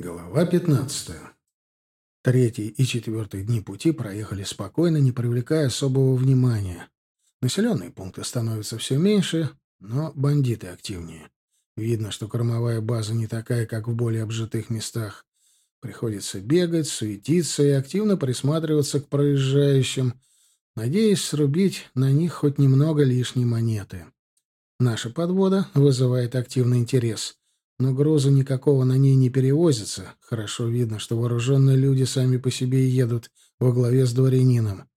Глава 15. Третий и четвертый дни пути проехали спокойно, не привлекая особого внимания. Населенные пункты становятся все меньше, но бандиты активнее. Видно, что кормовая база не такая, как в более обжитых местах. Приходится бегать, суетиться и активно присматриваться к проезжающим, надеясь срубить на них хоть немного лишней монеты. Наша подвода вызывает активный интерес — но груза никакого на ней не перевозится. Хорошо видно, что вооруженные люди сами по себе едут во главе с дворянином.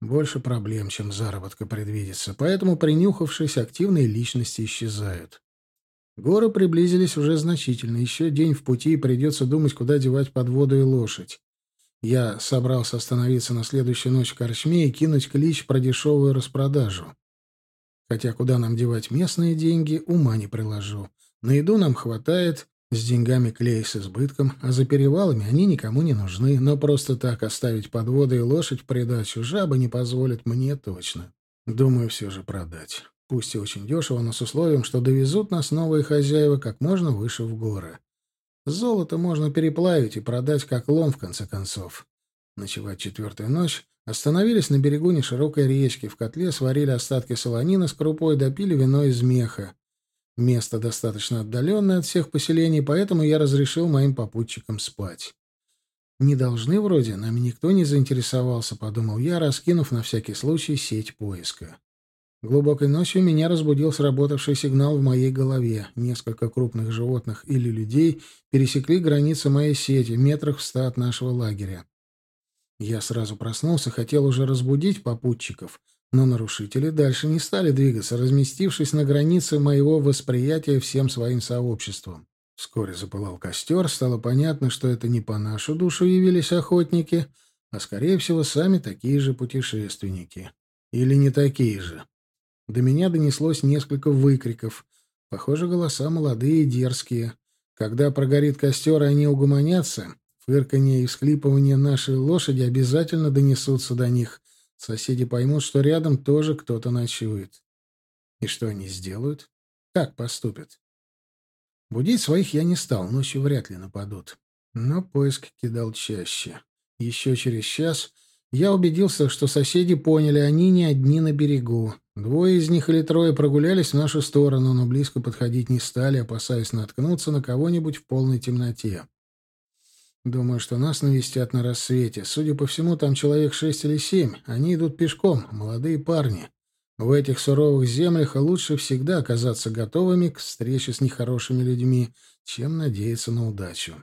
Больше проблем, чем заработка предвидится, поэтому, принюхавшись, активные личности исчезают. Горы приблизились уже значительно. Еще день в пути, и придется думать, куда девать подводу и лошадь. Я собрался остановиться на следующую ночь в корчме и кинуть клич про дешевую распродажу. Хотя куда нам девать местные деньги, ума не приложу. На еду нам хватает, с деньгами клей с избытком, а за перевалами они никому не нужны, но просто так оставить подводы и лошадь в придачу жаба не позволит мне точно. Думаю, все же продать. Пусть и очень дешево, но с условием, что довезут нас новые хозяева как можно выше в горы. Золото можно переплавить и продать как лом, в конце концов. Ночевать четвертую ночь. Остановились на берегу неширокой речки. В котле сварили остатки солонины с крупой, допили вино из меха. Место достаточно отдаленное от всех поселений, поэтому я разрешил моим попутчикам спать. «Не должны вроде, нами никто не заинтересовался», — подумал я, раскинув на всякий случай сеть поиска. Глубокой ночью меня разбудил сработавший сигнал в моей голове. Несколько крупных животных или людей пересекли границы моей сети, метрах в ста от нашего лагеря. Я сразу проснулся, хотел уже разбудить попутчиков — но нарушители дальше не стали двигаться, разместившись на границе моего восприятия всем своим сообществом. Вскоре запылал костер, стало понятно, что это не по нашу душу явились охотники, а, скорее всего, сами такие же путешественники. Или не такие же. До меня донеслось несколько выкриков. Похоже, голоса молодые и дерзкие. Когда прогорит костер, и они угомонятся, фырканье и всхлипывание нашей лошади обязательно донесутся до них, Соседи поймут, что рядом тоже кто-то ночует. И что они сделают? Как поступят? Будить своих я не стал, ночью вряд ли нападут. Но поиск кидал чаще. Еще через час я убедился, что соседи поняли, они не одни на берегу. Двое из них или трое прогулялись в нашу сторону, но близко подходить не стали, опасаясь наткнуться на кого-нибудь в полной темноте. Думаю, что нас навестят на рассвете. Судя по всему, там человек шесть или семь. Они идут пешком, молодые парни. В этих суровых землях лучше всегда оказаться готовыми к встрече с нехорошими людьми, чем надеяться на удачу.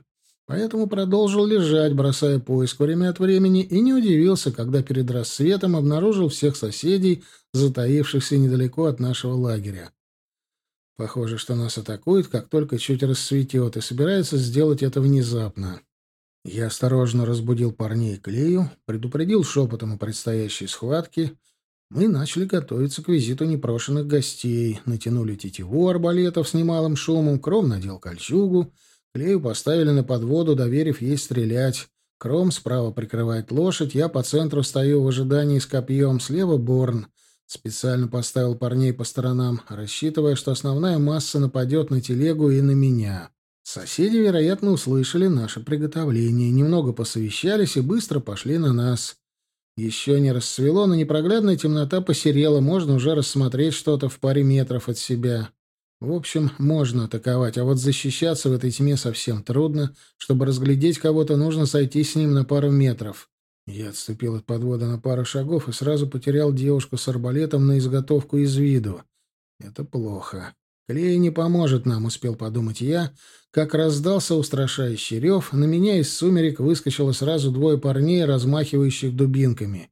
Поэтому продолжил лежать, бросая поиск время от времени, и не удивился, когда перед рассветом обнаружил всех соседей, затаившихся недалеко от нашего лагеря. Похоже, что нас атакуют, как только чуть рассветет, и собираются сделать это внезапно. Я осторожно разбудил парней Клею, предупредил шепотом о предстоящей схватке. Мы начали готовиться к визиту непрошенных гостей, натянули тетиву арбалетов с немалым шумом, Кром надел кольчугу, Клею поставили на подводу, доверив ей стрелять. Кром справа прикрывает лошадь, я по центру стою в ожидании с копьем, слева Борн. Специально поставил парней по сторонам, рассчитывая, что основная масса нападет на телегу и на меня. Соседи, вероятно, услышали наше приготовление, немного посовещались и быстро пошли на нас. Еще не рассвело, но непроглядная темнота посерела, можно уже рассмотреть что-то в паре метров от себя. В общем, можно атаковать, а вот защищаться в этой тьме совсем трудно. Чтобы разглядеть кого-то, нужно сойти с ним на пару метров. Я отступил от подвода на пару шагов и сразу потерял девушку с арбалетом на изготовку из виду. Это плохо. Клей не поможет нам, успел подумать я, как раздался устрашающий рев, на меня из сумерек выскочило сразу двое парней, размахивающих дубинками.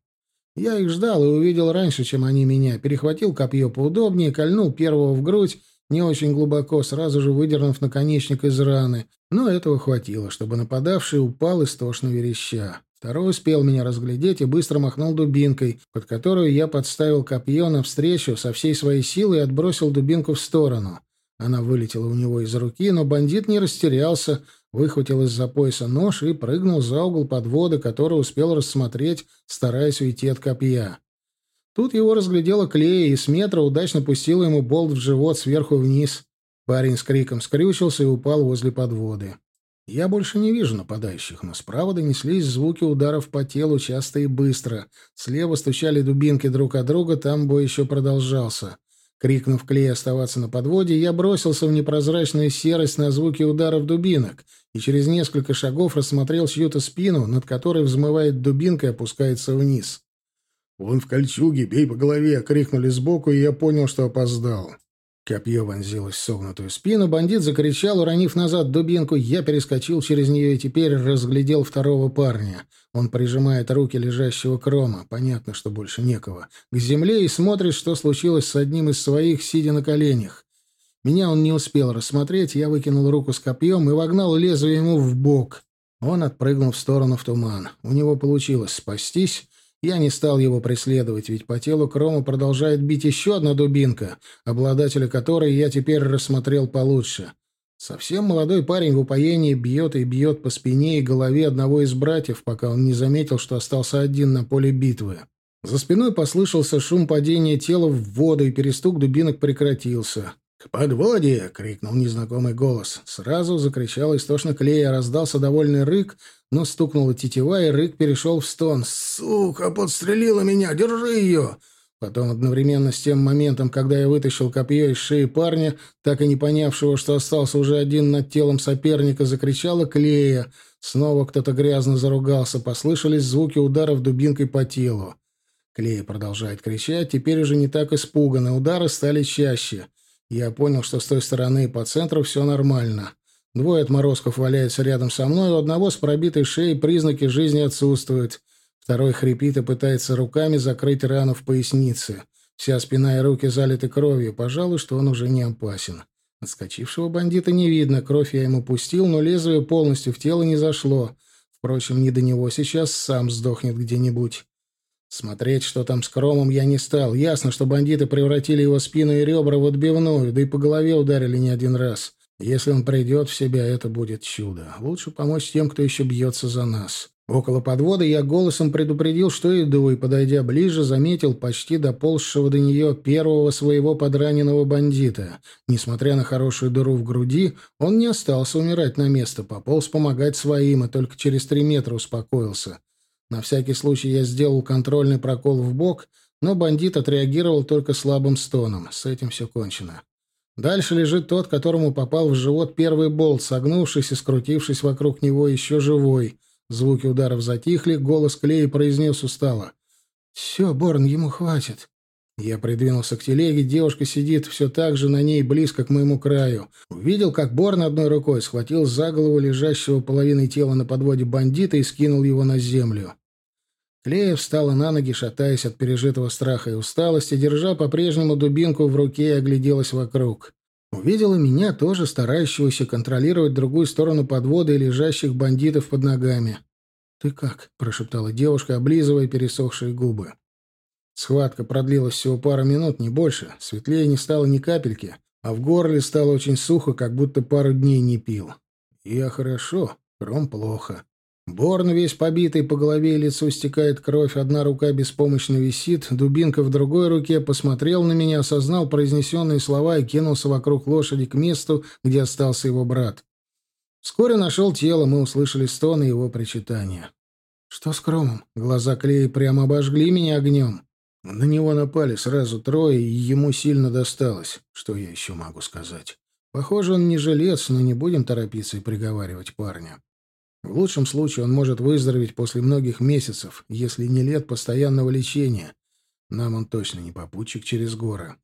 Я их ждал и увидел раньше, чем они меня. Перехватил копье поудобнее, кольнул первого в грудь, не очень глубоко, сразу же выдернув наконечник из раны. Но этого хватило, чтобы нападавший упал истошно вереща. Второй успел меня разглядеть и быстро махнул дубинкой, под которую я подставил копье навстречу со всей своей силой и отбросил дубинку в сторону. Она вылетела у него из руки, но бандит не растерялся, выхватил из-за пояса нож и прыгнул за угол подвода, который успел рассмотреть, стараясь уйти от копья. Тут его разглядела Клея и с метра удачно пустила ему болт в живот сверху вниз. Парень с криком скрючился и упал возле подводы. Я больше не вижу нападающих, но справа донеслись звуки ударов по телу часто и быстро. Слева стучали дубинки друг от друга, там бой еще продолжался. Крикнув Клей оставаться на подводе, я бросился в непрозрачную серость на звуки ударов дубинок и через несколько шагов рассмотрел чью-то спину, над которой взмывает дубинка и опускается вниз. «Он в кольчуге, бей по голове!» — крикнули сбоку, и я понял, что опоздал. Копье вонзилось в согнутую спину, бандит закричал, уронив назад дубинку. Я перескочил через нее и теперь разглядел второго парня. Он прижимает руки лежащего крома, понятно, что больше некого, к земле и смотрит, что случилось с одним из своих, сидя на коленях. Меня он не успел рассмотреть, я выкинул руку с копьем и вогнал лезвие ему в бок. Он отпрыгнул в сторону в туман. У него получилось спастись, я не стал его преследовать, ведь по телу Крома продолжает бить еще одна дубинка, обладателя которой я теперь рассмотрел получше. Совсем молодой парень в упоении бьет и бьет по спине и голове одного из братьев, пока он не заметил, что остался один на поле битвы. За спиной послышался шум падения тела в воду, и перестук дубинок прекратился. «К подводе!» — крикнул незнакомый голос. Сразу закричал истошно Клея, раздался довольный рык, но стукнула тетива, и рык перешел в стон. «Сука, подстрелила меня! Держи ее!» Потом, одновременно с тем моментом, когда я вытащил копье из шеи парня, так и не понявшего, что остался уже один над телом соперника, закричала Клея. Снова кто-то грязно заругался, послышались звуки ударов дубинкой по телу. Клея продолжает кричать, теперь уже не так испуганно, удары стали чаще. Я понял, что с той стороны по центру все нормально. Двое отморозков валяются рядом со мной, у одного с пробитой шеей признаки жизни отсутствуют. Второй хрипит и пытается руками закрыть рану в пояснице. Вся спина и руки залиты кровью. Пожалуй, что он уже не опасен. Отскочившего бандита не видно, кровь я ему пустил, но лезвие полностью в тело не зашло. Впрочем, не до него сейчас сам сдохнет где-нибудь. Смотреть, что там с Кромом, я не стал. Ясно, что бандиты превратили его спину и ребра в отбивную, да и по голове ударили не один раз. Если он придет в себя, это будет чудо. Лучше помочь тем, кто еще бьется за нас. Около подвода я голосом предупредил, что иду, и, подойдя ближе, заметил почти доползшего до нее первого своего подраненного бандита. Несмотря на хорошую дыру в груди, он не остался умирать на место, пополз помогать своим, и только через три метра успокоился. На всякий случай я сделал контрольный прокол в бок, но бандит отреагировал только слабым стоном. С этим все кончено. Дальше лежит тот, которому попал в живот первый болт, согнувшись и скрутившись вокруг него еще живой. Звуки ударов затихли, голос Клея произнес устало. «Все, Борн, ему хватит». Я придвинулся к телеге, девушка сидит все так же на ней, близко к моему краю. Увидел, как Борн одной рукой схватил за голову лежащего половиной тела на подводе бандита и скинул его на землю. Клея встала на ноги, шатаясь от пережитого страха и усталости, держа по-прежнему дубинку в руке и огляделась вокруг. Увидела меня, тоже старающегося контролировать другую сторону подвода и лежащих бандитов под ногами. «Ты как?» — прошептала девушка, облизывая пересохшие губы. Схватка продлилась всего пару минут, не больше. Светлее не стало ни капельки, а в горле стало очень сухо, как будто пару дней не пил. Я хорошо, Ром плохо. Борн весь побитый, по голове и лицу стекает кровь, одна рука беспомощно висит, дубинка в другой руке, посмотрел на меня, осознал произнесенные слова и кинулся вокруг лошади к месту, где остался его брат. Вскоре нашел тело, мы услышали стоны его причитания. «Что с Кромом?» Глаза Клеи прямо обожгли меня огнем. На него напали сразу трое, и ему сильно досталось. Что я еще могу сказать? Похоже, он не жилец, но не будем торопиться и приговаривать парня. В лучшем случае он может выздороветь после многих месяцев, если не лет постоянного лечения. Нам он точно не попутчик через горы.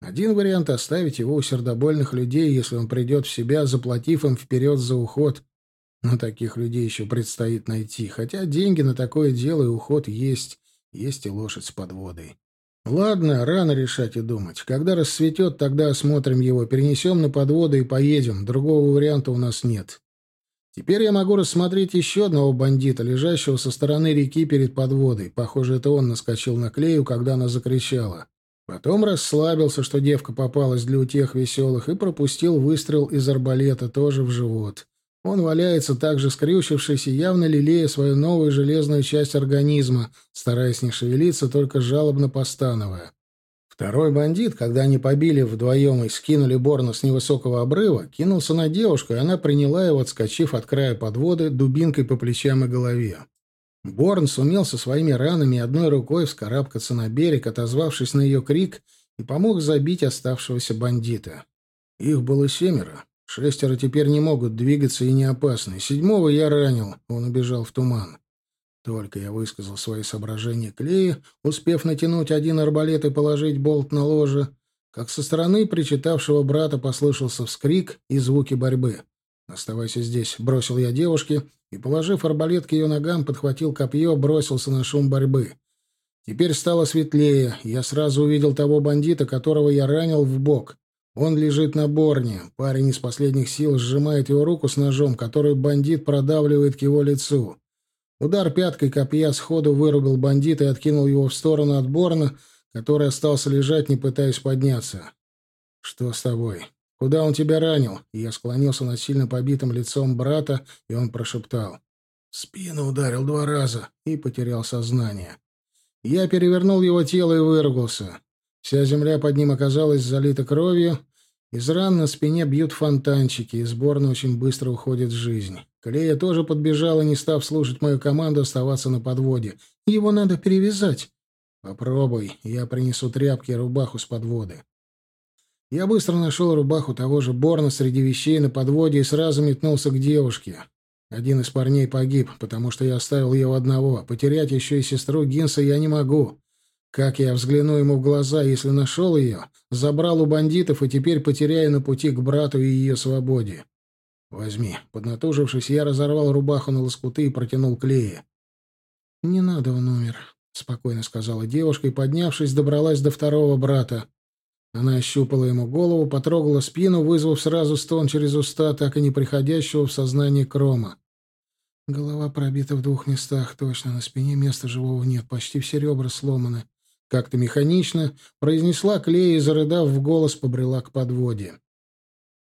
Один вариант — оставить его у сердобольных людей, если он придет в себя, заплатив им вперед за уход. Но таких людей еще предстоит найти. Хотя деньги на такое дело и уход есть. Есть и лошадь с подводой. Ладно, рано решать и думать. Когда рассветет, тогда осмотрим его, перенесем на подводу и поедем. Другого варианта у нас нет. Теперь я могу рассмотреть еще одного бандита, лежащего со стороны реки перед подводой. Похоже, это он наскочил на клею, когда она закричала. Потом расслабился, что девка попалась для утех веселых, и пропустил выстрел из арбалета тоже в живот. Он валяется так же скрючившись и явно лелея свою новую железную часть организма, стараясь не шевелиться, только жалобно постановая. Второй бандит, когда они побили вдвоем и скинули Борна с невысокого обрыва, кинулся на девушку, и она приняла его, отскочив от края подводы, дубинкой по плечам и голове. Борн сумел со своими ранами одной рукой вскарабкаться на берег, отозвавшись на ее крик, и помог забить оставшегося бандита. Их было семеро. Шестеро теперь не могут двигаться и не опасны. Седьмого я ранил, он убежал в туман. Только я высказал свои соображения Клея, успев натянуть один арбалет и положить болт на ложе, как со стороны причитавшего брата послышался вскрик и звуки борьбы. «Оставайся здесь», — бросил я девушке, и, положив арбалет к ее ногам, подхватил копье, бросился на шум борьбы. Теперь стало светлее, я сразу увидел того бандита, которого я ранил в бок. Он лежит на борне, парень из последних сил сжимает его руку с ножом, который бандит продавливает к его лицу. Удар пяткой копья сходу вырубил бандита и откинул его в сторону от Борна, который остался лежать, не пытаясь подняться. «Что с тобой? Куда он тебя ранил?» я склонился над сильно побитым лицом брата, и он прошептал. «Спину ударил два раза» и потерял сознание. Я перевернул его тело и выругался. Вся земля под ним оказалась залита кровью, из ран на спине бьют фонтанчики, и сборно очень быстро уходит жизнь. Клея тоже подбежала, не став слушать мою команду оставаться на подводе. «Его надо перевязать». «Попробуй, я принесу тряпки и рубаху с подводы». Я быстро нашел рубаху того же Борна среди вещей на подводе и сразу метнулся к девушке. Один из парней погиб, потому что я оставил его одного. Потерять еще и сестру Гинса я не могу. Как я взгляну ему в глаза, если нашел ее, забрал у бандитов и теперь потеряю на пути к брату и ее свободе? Возьми. Поднатужившись, я разорвал рубаху на лоскуты и протянул клея. «Не надо, он умер», — спокойно сказала девушка и, поднявшись, добралась до второго брата. Она ощупала ему голову, потрогала спину, вызвав сразу стон через уста, так и не приходящего в сознание крома. Голова пробита в двух местах, точно, на спине места живого нет, почти все ребра сломаны. Как-то механично произнесла Клея и, зарыдав в голос, побрела к подводе.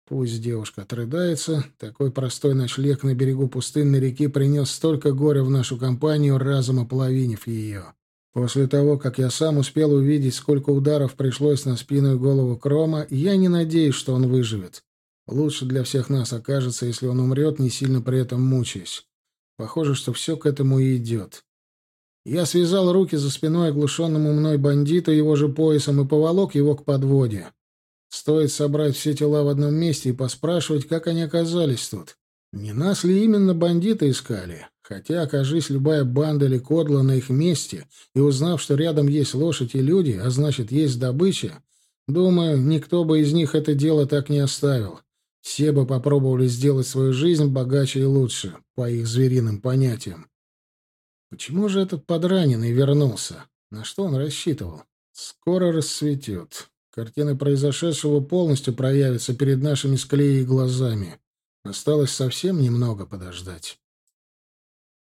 Пусть девушка отрыдается, такой простой ночлег на берегу пустынной реки принес столько горя в нашу компанию, разом ополовинив ее. После того, как я сам успел увидеть, сколько ударов пришлось на спину и голову Крома, я не надеюсь, что он выживет. Лучше для всех нас окажется, если он умрет, не сильно при этом мучаясь. Похоже, что все к этому и идет. Я связал руки за спиной оглушенному мной бандиту его же поясом и поволок его к подводе. Стоит собрать все тела в одном месте и поспрашивать, как они оказались тут. Не нас ли именно бандиты искали? Хотя, окажись любая банда или кодла на их месте, и узнав, что рядом есть лошадь и люди, а значит, есть добыча, думаю, никто бы из них это дело так не оставил. Все бы попробовали сделать свою жизнь богаче и лучше, по их звериным понятиям. Почему же этот подраненный вернулся? На что он рассчитывал? Скоро рассветет. Картина произошедшего полностью проявится перед нашими склеей глазами. Осталось совсем немного подождать.